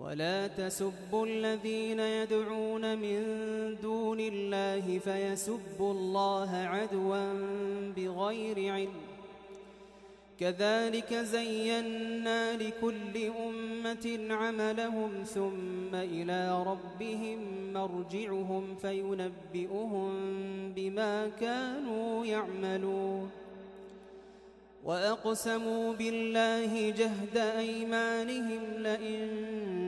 ولا تسبوا الذين يدعون من دون الله فيسبوا الله عدوا بغير علم. كذلك زينا لكل أمة عملهم ثم إلى ربهم مرجعهم فينبئهم بما كانوا يعملون. وأقسموا بالله جهد أيمانهم لئن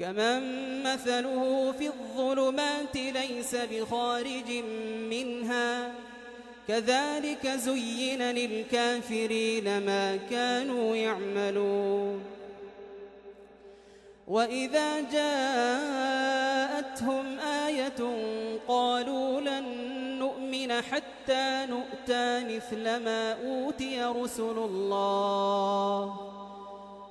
كمن مثله في الظلمات ليس بخارج منها. كذلك زين للكافرين ما كانوا يعملون. وإذا جاءتهم آية قالوا لن نؤمن حتى نؤتى مثل ما أوتي رسل الله.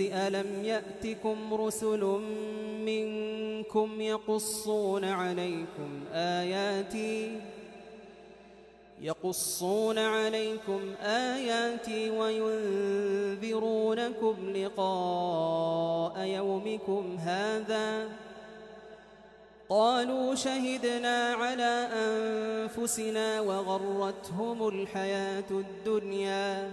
ألم يأتكم رسل منكم يقصون عليكم آياتي يقصون عليكم آياتي وينذرونكم لقاء يومكم هذا قالوا شهدنا على أنفسنا وغرتهم الحياة الدنيا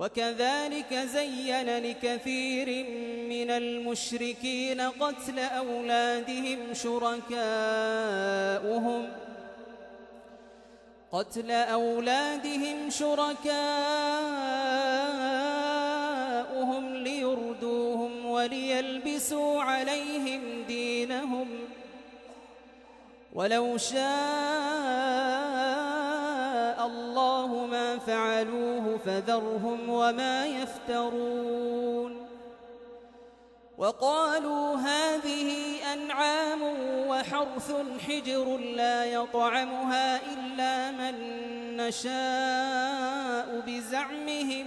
وكذلك زين لكثير من المشركين قتل أولادهم شركاؤهم قتل أولادهم شركاؤهم ليردوهم وليلبسوا عليهم دينهم ولو شاء فعلوه فذرهم وما يفترون وقالوا هذه أنعام وحرث حجر لا يطعمها إلا من نشاء بزعمهم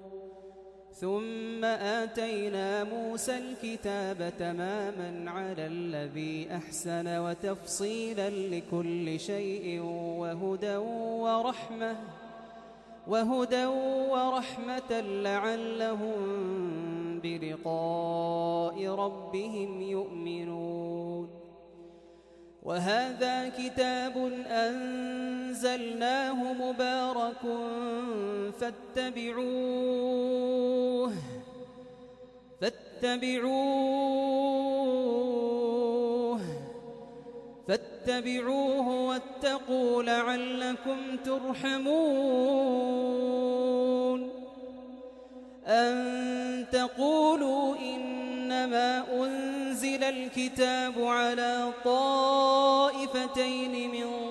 ثم آتينا موسى الكتاب تماما على الذي أحسن وتفصيلا لكل شيء وهدى ورحمة وهدى ورحمة لعلهم بلقاء ربهم يؤمنون. وهذا كتاب أنزلناه مبارك فاتبعوه فاتبعوه فاتبعوه واتقوا لعلكم ترحمون. أن تقولوا إنما أنزل الكتاب على طائفتين من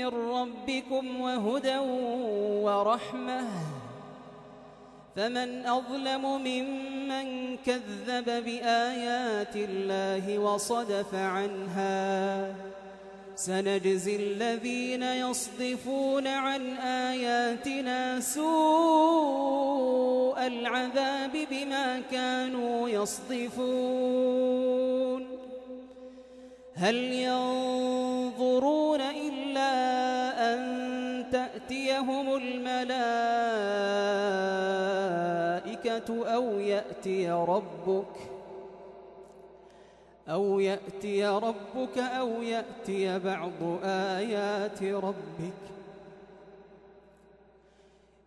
من ربكم وهدى ورحمة. فمن أظلم ممن كذب بآيات الله وصدف عنها. سنجزي الذين يصدفون عن آياتنا سوء العذاب بما كانوا يصدفون. هل ينظرون تأتيهم الملائكة أو يأتي ربك أو يأتي ربك أو يأتي بعض آيات ربك